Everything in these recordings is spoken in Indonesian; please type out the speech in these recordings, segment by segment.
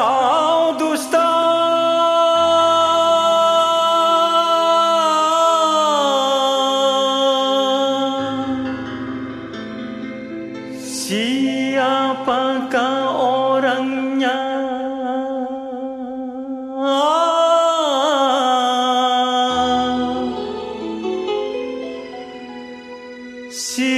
kau Siapakah orangnya? Siapa?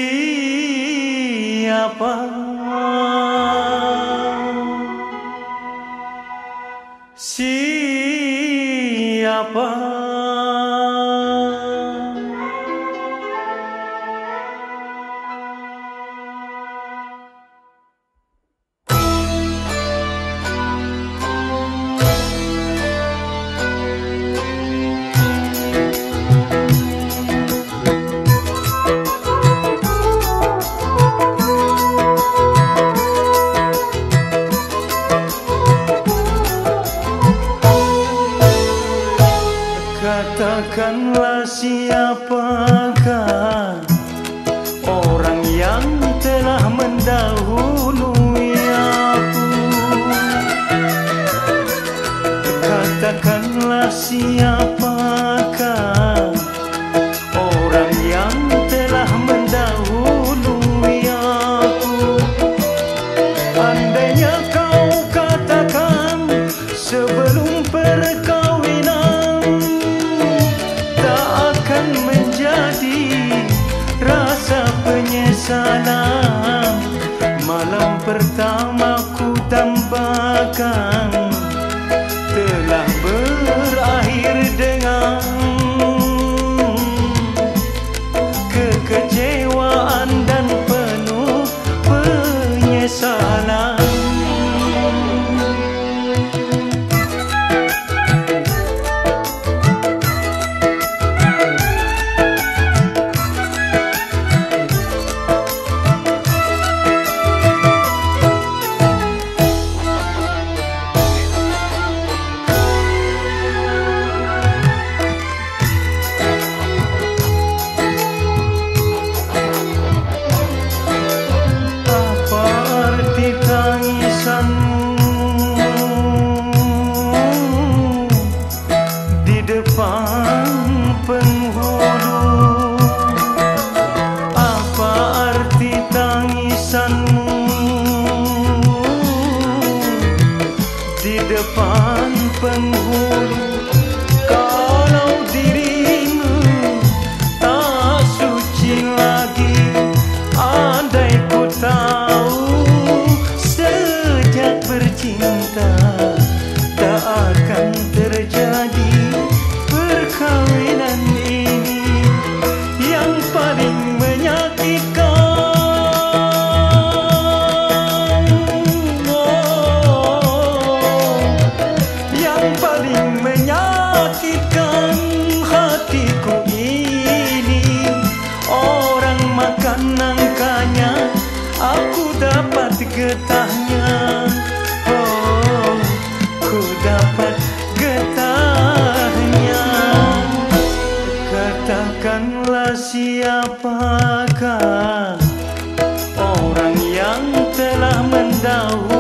Katakanlah siapakah Orang yang telah mendahului aku? Katakanlah siapa pertama ku tambahkan di depan penghulu. Apa arti tangisanmu? Di depan penghulu. Aku dapat getahnya. Oh, ku dapat getahnya. Katakanlah siapakah Orang yang telah mendahului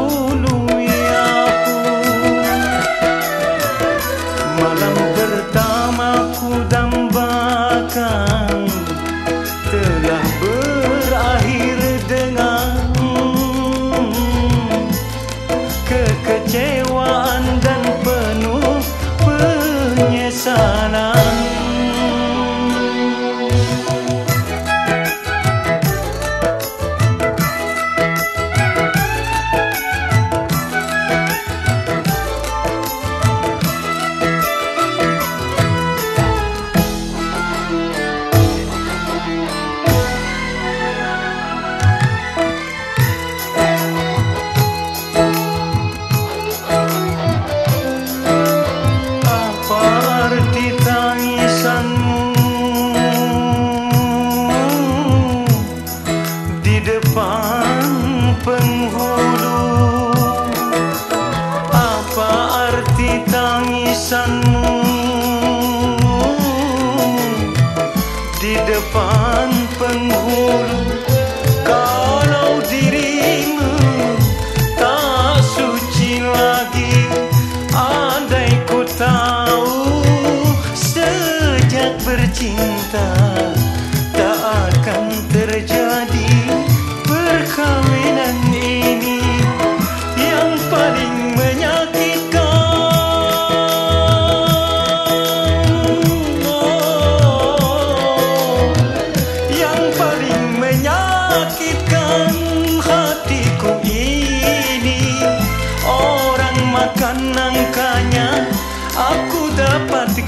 penghulu. Apa arti tangisanmu? Di depan penghulu.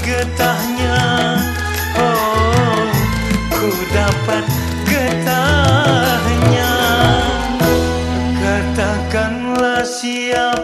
getahnya. Oh, ku dapat getahnya. Katakanlah siapa